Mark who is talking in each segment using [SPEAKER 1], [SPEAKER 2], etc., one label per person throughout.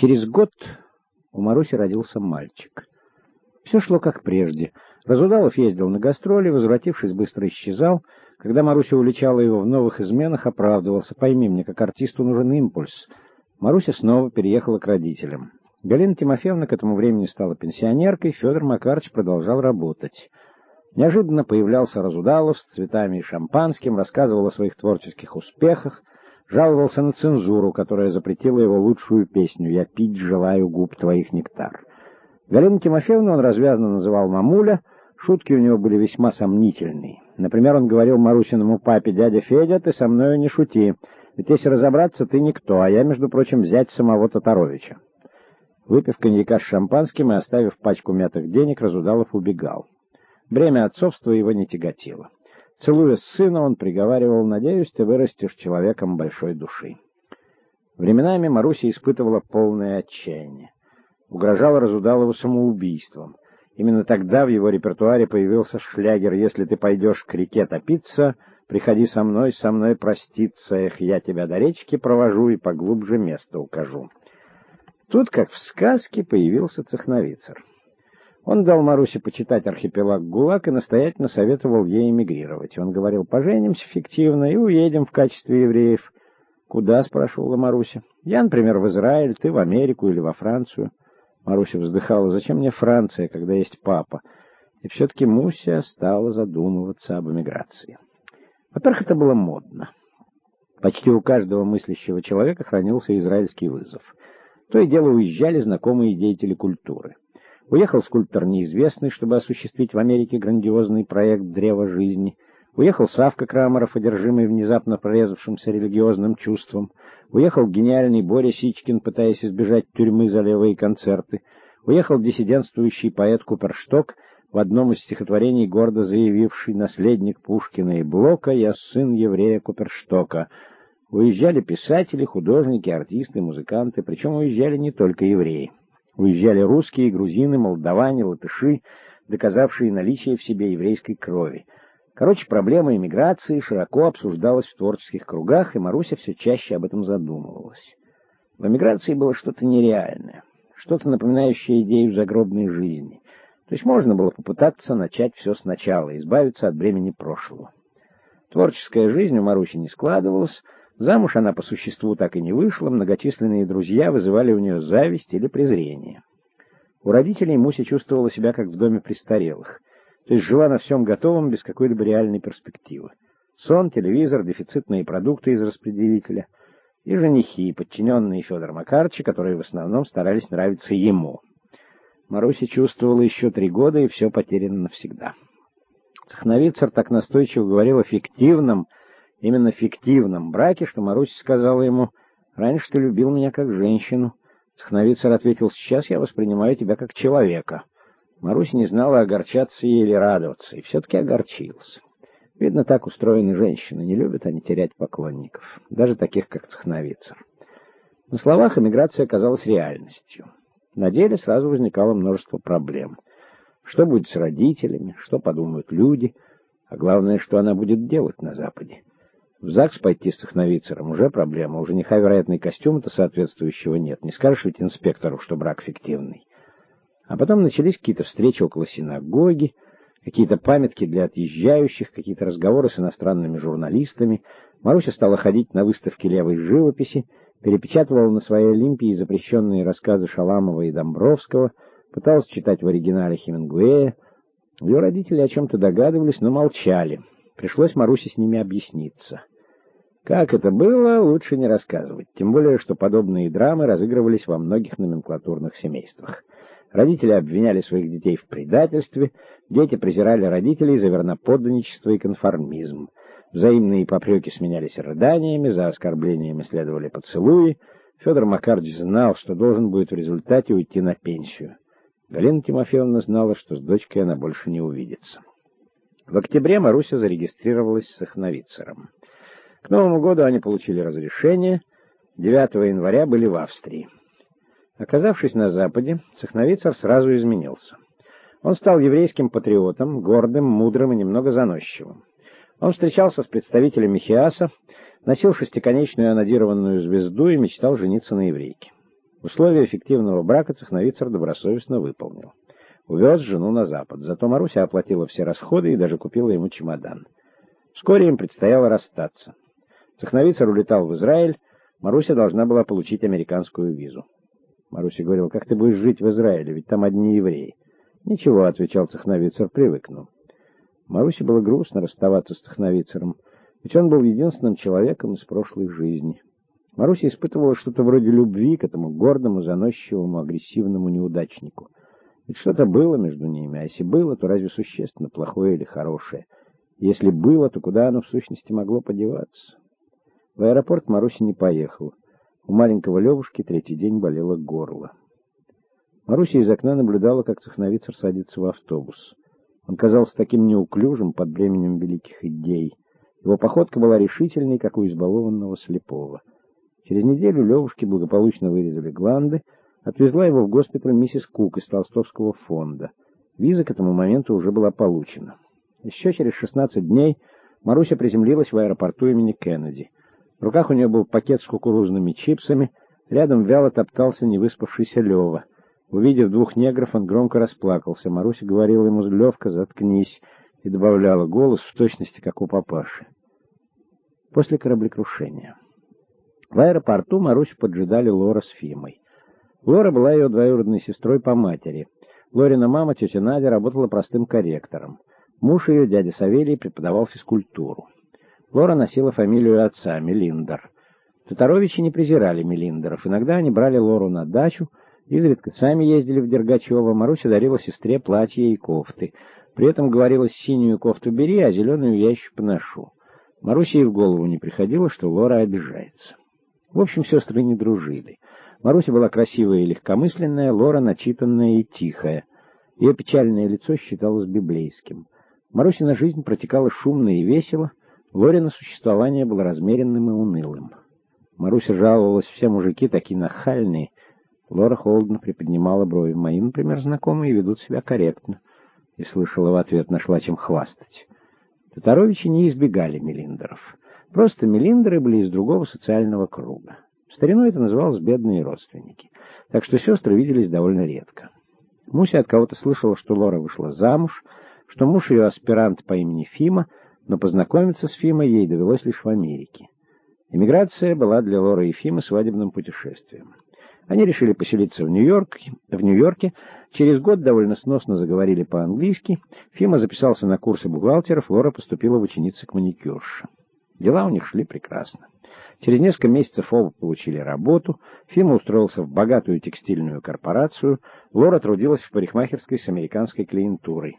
[SPEAKER 1] Через год у Маруси родился мальчик. Все шло как прежде. Разудалов ездил на гастроли, возвратившись, быстро исчезал. Когда Маруся уличала его в новых изменах, оправдывался. «Пойми мне, как артисту нужен импульс». Маруся снова переехала к родителям. Галина Тимофеевна к этому времени стала пенсионеркой, Федор Макарович продолжал работать. Неожиданно появлялся Разудалов с цветами и шампанским, рассказывал о своих творческих успехах, жаловался на цензуру, которая запретила его лучшую песню «Я пить желаю губ твоих нектар». Галину Тимофеевну он развязно называл «мамуля», шутки у него были весьма сомнительные. Например, он говорил Марусиному папе, «Дядя Федя, ты со мною не шути, ведь если разобраться, ты никто, а я, между прочим, зять самого Татаровича». Выпив коньяка с шампанским и оставив пачку мятых денег, Разудалов убегал. Бремя отцовства его не тяготило. Целуя сына, он приговаривал, «Надеюсь, ты вырастешь человеком большой души». Временами Маруся испытывала полное отчаяние. Угрожала Разудалову самоубийством. Именно тогда в его репертуаре появился шлягер «Если ты пойдешь к реке топиться, приходи со мной, со мной проститься, эх, я тебя до речки провожу и поглубже место укажу». Тут, как в сказке, появился цехновицер. Он дал Марусе почитать архипелаг ГУЛАГ и настоятельно советовал ей эмигрировать. Он говорил, поженимся фиктивно и уедем в качестве евреев. «Куда?» — спрашивала Маруся. «Я, например, в Израиль, ты в Америку или во Францию». Маруся вздыхала, «Зачем мне Франция, когда есть папа?» И все-таки Муся стала задумываться об эмиграции. Во-первых, это было модно. Почти у каждого мыслящего человека хранился израильский вызов. То и дело уезжали знакомые деятели культуры. Уехал скульптор неизвестный, чтобы осуществить в Америке грандиозный проект «Древо жизни». Уехал Савка Крамаров, одержимый внезапно прорезавшимся религиозным чувством. Уехал гениальный Боря Сичкин, пытаясь избежать тюрьмы за левые концерты. Уехал диссидентствующий поэт Купершток, в одном из стихотворений гордо заявивший «Наследник Пушкина и Блока, я сын еврея Куперштока». Уезжали писатели, художники, артисты, музыканты, причем уезжали не только евреи. Уезжали русские, грузины, молдаване, латыши, доказавшие наличие в себе еврейской крови. Короче, проблема эмиграции широко обсуждалась в творческих кругах, и Маруся все чаще об этом задумывалась. В эмиграции было что-то нереальное, что-то напоминающее идею загробной жизни. То есть можно было попытаться начать все сначала, избавиться от бремени прошлого. Творческая жизнь у Маруси не складывалась, Замуж она по существу так и не вышла, многочисленные друзья вызывали у нее зависть или презрение. У родителей Муся чувствовала себя как в доме престарелых, то есть жила на всем готовом, без какой-либо реальной перспективы. Сон, телевизор, дефицитные продукты из распределителя и женихи, подчиненные Федора Макарча, которые в основном старались нравиться ему. Маруся чувствовала еще три года, и все потеряно навсегда. Цехновицер так настойчиво говорил о фиктивном, именно фиктивном браке, что Маруся сказала ему, «Раньше ты любил меня как женщину». Цехновицер ответил, «Сейчас я воспринимаю тебя как человека». Маруся не знала, огорчаться ей или радоваться, и все-таки огорчился. Видно, так устроены женщины, не любят они терять поклонников, даже таких, как Цехновицер. На словах эмиграция оказалась реальностью. На деле сразу возникало множество проблем. Что будет с родителями, что подумают люди, а главное, что она будет делать на Западе. В ЗАГС пойти с цехновицером уже проблема. У жениха, вероятно, и костюма-то соответствующего нет. Не скажешь ведь инспектору, что брак фиктивный. А потом начались какие-то встречи около синагоги, какие-то памятки для отъезжающих, какие-то разговоры с иностранными журналистами. Маруся стала ходить на выставки левой живописи, перепечатывала на своей Олимпии запрещенные рассказы Шаламова и Домбровского, пыталась читать в оригинале Хемингуэя. Ее родители о чем-то догадывались, но молчали. Пришлось Марусе с ними объясниться. Как это было, лучше не рассказывать, тем более, что подобные драмы разыгрывались во многих номенклатурных семействах. Родители обвиняли своих детей в предательстве, дети презирали родителей за верноподданничество и конформизм. Взаимные попреки сменялись рыданиями, за оскорблениями следовали поцелуи. Федор Макарович знал, что должен будет в результате уйти на пенсию. Галина Тимофеевна знала, что с дочкой она больше не увидится. В октябре Маруся зарегистрировалась с Эхновицером. К Новому году они получили разрешение, 9 января были в Австрии. Оказавшись на Западе, Цехновицер сразу изменился. Он стал еврейским патриотом, гордым, мудрым и немного заносчивым. Он встречался с представителями Хиаса, носил шестиконечную анодированную звезду и мечтал жениться на еврейке. Условия эффективного брака Цехновицер добросовестно выполнил. Увез жену на запад, зато Маруся оплатила все расходы и даже купила ему чемодан. Вскоре им предстояло расстаться. Цехновицер улетал в Израиль, Маруся должна была получить американскую визу. Маруся говорила, как ты будешь жить в Израиле, ведь там одни евреи. Ничего, отвечал Цехновицер, привыкну. Марусе было грустно расставаться с Цехновицером, ведь он был единственным человеком из прошлой жизни. Маруся испытывала что-то вроде любви к этому гордому, заносчивому, агрессивному неудачнику. Ведь что-то было между ними, а если было, то разве существенно плохое или хорошее? Если было, то куда оно в сущности могло подеваться? В аэропорт Маруся не поехала. У маленького Левушки третий день болело горло. Маруся из окна наблюдала, как Цехновицер садится в автобус. Он казался таким неуклюжим под бременем великих идей. Его походка была решительной, как у избалованного слепого. Через неделю Левушке благополучно вырезали гланды, отвезла его в госпиталь миссис Кук из Толстовского фонда. Виза к этому моменту уже была получена. Еще через 16 дней Маруся приземлилась в аэропорту имени Кеннеди. В руках у нее был пакет с кукурузными чипсами, рядом вяло топтался невыспавшийся Лева. Увидев двух негров, он громко расплакался. Маруся говорила ему «Левка, заткнись», и добавляла голос в точности, как у папаши. После кораблекрушения. В аэропорту Марусю поджидали Лора с Фимой. Лора была ее двоюродной сестрой по матери. Лорина мама, тетя Надя, работала простым корректором. Муж ее, дядя Савелий, преподавал физкультуру. Лора носила фамилию отца, Мелиндер. Татаровичи не презирали Мелиндеров. Иногда они брали Лору на дачу, изредка сами ездили в Дергачево. Маруся дарила сестре платья и кофты. При этом говорила, синюю кофту бери, а зеленую я еще поношу. Марусе и в голову не приходило, что Лора обижается. В общем, сестры не дружили. Маруся была красивая и легкомысленная, Лора начитанная и тихая. Ее печальное лицо считалось библейским. Марусина жизнь протекала шумно и весело, Лорина существование было размеренным и унылым. Маруся жаловалась, все мужики такие нахальные. Лора холодно приподнимала брови. Мои, например, знакомые ведут себя корректно. И слышала в ответ, нашла чем хвастать. Татаровичи не избегали мелиндеров. Просто мелиндеры были из другого социального круга. В старину это называлось «бедные родственники». Так что сестры виделись довольно редко. Муся от кого-то слышала, что Лора вышла замуж, что муж ее аспирант по имени Фима — но познакомиться с Фимой ей довелось лишь в Америке. Эмиграция была для Лоры и Фимы свадебным путешествием. Они решили поселиться в Нью-Йорке. В Нью-Йорке через год довольно сносно заговорили по-английски. Фима записался на курсы бухгалтеров, Лора поступила в ученицы к маникюрше. Дела у них шли прекрасно. Через несколько месяцев оба получили работу. Фима устроился в богатую текстильную корпорацию. Лора трудилась в парикмахерской с американской клиентурой.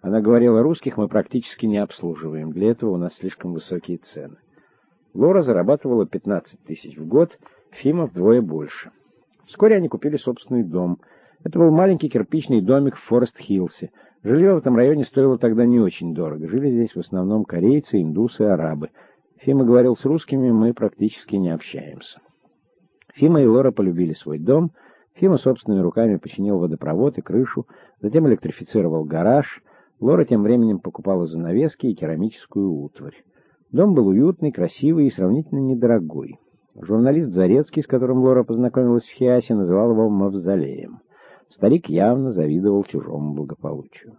[SPEAKER 1] Она говорила, русских мы практически не обслуживаем, для этого у нас слишком высокие цены. Лора зарабатывала 15 тысяч в год, Фима вдвое больше. Вскоре они купили собственный дом. Это был маленький кирпичный домик в Форест-Хиллсе. Жилье в этом районе стоило тогда не очень дорого. Жили здесь в основном корейцы, индусы, арабы. Фима говорил с русскими, мы практически не общаемся. Фима и Лора полюбили свой дом. Фима собственными руками починил водопровод и крышу, затем электрифицировал гараж — Лора тем временем покупала занавески и керамическую утварь. Дом был уютный, красивый и сравнительно недорогой. Журналист Зарецкий, с которым Лора познакомилась в Хиасе, называл его «мавзолеем». Старик явно завидовал чужому благополучию.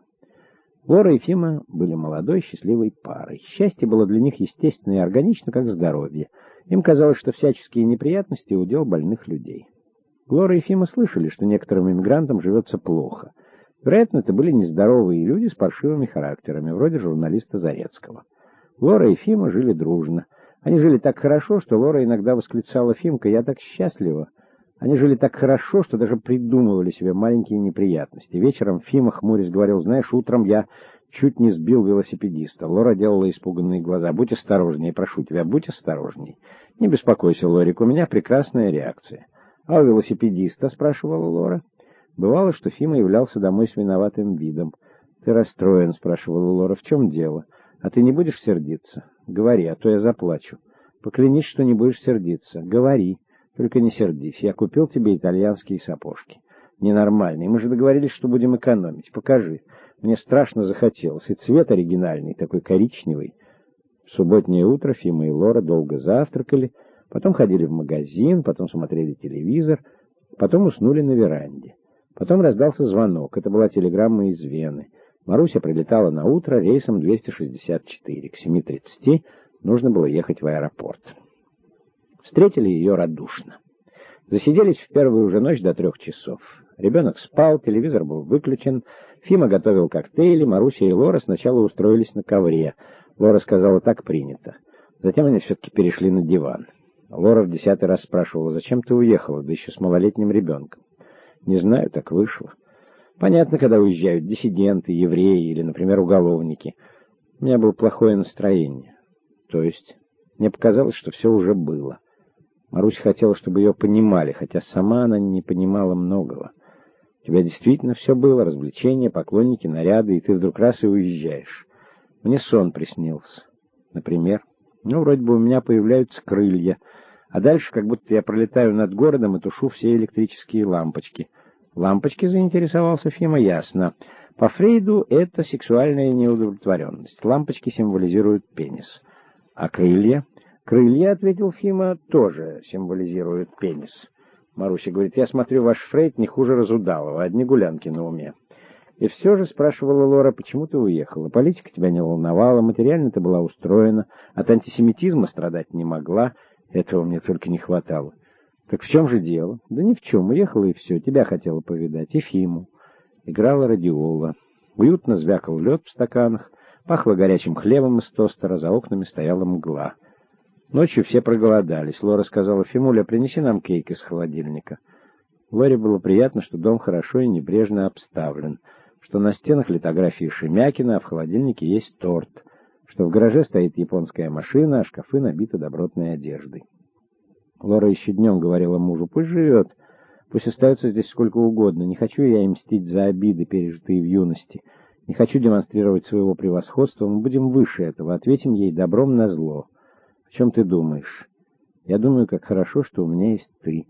[SPEAKER 1] Лора и Фима были молодой, счастливой парой. Счастье было для них естественно и органично, как здоровье. Им казалось, что всяческие неприятности — удел больных людей. Лора и Фима слышали, что некоторым иммигрантам живется плохо — Вероятно, это были нездоровые люди с паршивыми характерами, вроде журналиста Зарецкого. Лора и Фима жили дружно. Они жили так хорошо, что Лора иногда восклицала «Фимка, я так счастлива». Они жили так хорошо, что даже придумывали себе маленькие неприятности. Вечером Фима, хмурясь, говорил, «Знаешь, утром я чуть не сбил велосипедиста». Лора делала испуганные глаза. «Будь осторожнее, прошу тебя, будь осторожней». «Не беспокойся, Лорик, у меня прекрасная реакция». «А у велосипедиста?» — спрашивала Лора. Бывало, что Фима являлся домой с виноватым видом. «Ты расстроен?» — спрашивала Лора. «В чем дело? А ты не будешь сердиться? Говори, а то я заплачу. Поклянись, что не будешь сердиться. Говори, только не сердись. Я купил тебе итальянские сапожки. Ненормальные. Мы же договорились, что будем экономить. Покажи. Мне страшно захотелось. И цвет оригинальный, такой коричневый». В субботнее утро Фима и Лора долго завтракали, потом ходили в магазин, потом смотрели телевизор — Потом уснули на веранде. Потом раздался звонок. Это была телеграмма из Вены. Маруся прилетала на утро рейсом 264. К 7.30 нужно было ехать в аэропорт. Встретили ее радушно. Засиделись в первую же ночь до трех часов. Ребенок спал, телевизор был выключен, Фима готовил коктейли, Маруся и Лора сначала устроились на ковре. Лора сказала, так принято. Затем они все-таки перешли на диван. Лора в десятый раз спрашивала, зачем ты уехала, да еще с малолетним ребенком. Не знаю, так вышло. Понятно, когда уезжают диссиденты, евреи или, например, уголовники. У меня было плохое настроение. То есть, мне показалось, что все уже было. Марусь хотела, чтобы ее понимали, хотя сама она не понимала многого. У тебя действительно все было, развлечения, поклонники, наряды, и ты вдруг раз и уезжаешь. Мне сон приснился. Например, ну, вроде бы у меня появляются крылья, а дальше как будто я пролетаю над городом и тушу все электрические лампочки. Лампочки заинтересовался Фима, ясно. По Фрейду это сексуальная неудовлетворенность. Лампочки символизируют пенис. А крылья? Крылья, ответил Фима, тоже символизируют пенис. Маруся говорит, я смотрю, ваш Фрейд не хуже Разудалова, одни гулянки на уме. И все же, спрашивала Лора, почему ты уехала? Политика тебя не волновала, материально ты была устроена, от антисемитизма страдать не могла, этого мне только не хватало. Так в чем же дело? Да ни в чем, уехала и все, тебя хотела повидать, Ефиму. Играла радиола. Уютно звякал лед в стаканах, пахло горячим хлебом из тостера, за окнами стояла мгла. Ночью все проголодались. Лора сказала, «Фимуля, принеси нам кейк из холодильника». Лоре было приятно, что дом хорошо и небрежно обставлен, что на стенах литографии Шемякина, а в холодильнике есть торт, что в гараже стоит японская машина, а шкафы набиты добротной одеждой. Лора еще днем говорила мужу, «Пусть живет, пусть остается здесь сколько угодно. Не хочу я им мстить за обиды, пережитые в юности. Не хочу демонстрировать своего превосходства. Мы будем выше этого, ответим ей добром на зло». О чем ты думаешь? Я думаю, как хорошо, что у меня есть ты,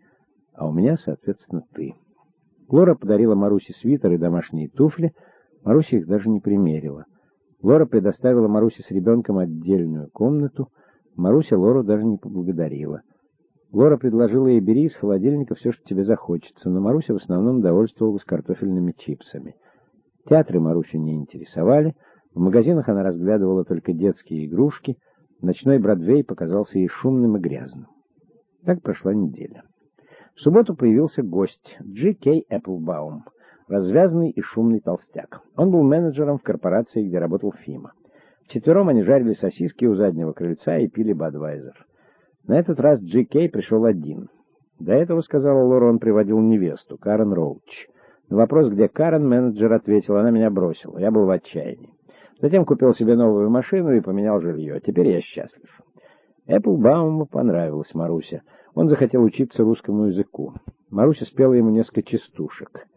[SPEAKER 1] а у меня, соответственно, ты. Лора подарила Марусе свитер и домашние туфли, Маруся их даже не примерила. Лора предоставила Марусе с ребенком отдельную комнату, Маруся Лору даже не поблагодарила. Лора предложила ей, бери из холодильника все, что тебе захочется, но Маруся в основном довольствовалась картофельными чипсами. Театры Марусю не интересовали, в магазинах она разглядывала только детские игрушки — Ночной Бродвей показался ей шумным и грязным. Так прошла неделя. В субботу появился гость Джи Кей Эпплбаум, развязный и шумный толстяк. Он был менеджером в корпорации, где работал Фима. Вчетвером они жарили сосиски у заднего крыльца и пили Бадвайзер. На этот раз Джи Кей пришел один. До этого, сказала Лора, он приводил невесту, Карен Роуч. На вопрос, где Карен, менеджер ответил, она меня бросила, я был в отчаянии. Затем купил себе новую машину и поменял жилье. Теперь я счастлив. Эпплбауму понравилась Маруся. Он захотел учиться русскому языку. Маруся спела ему несколько частушек.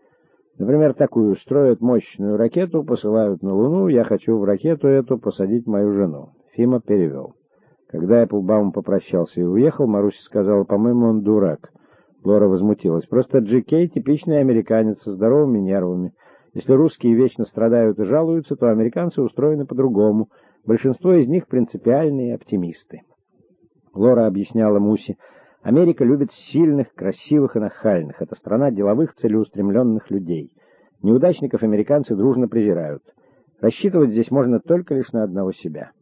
[SPEAKER 1] Например, такую строят мощную ракету, посылают на Луну, я хочу в ракету эту посадить мою жену. Фима перевел. Когда Эпплбаум попрощался и уехал, Маруся сказала, по-моему, он дурак. Лора возмутилась. Просто Джи Кей типичный американец со здоровыми нервами. Если русские вечно страдают и жалуются, то американцы устроены по-другому. Большинство из них принципиальные оптимисты. Лора объясняла Муси, Америка любит сильных, красивых и нахальных. Это страна деловых, целеустремленных людей. Неудачников американцы дружно презирают. Рассчитывать здесь можно только лишь на одного себя.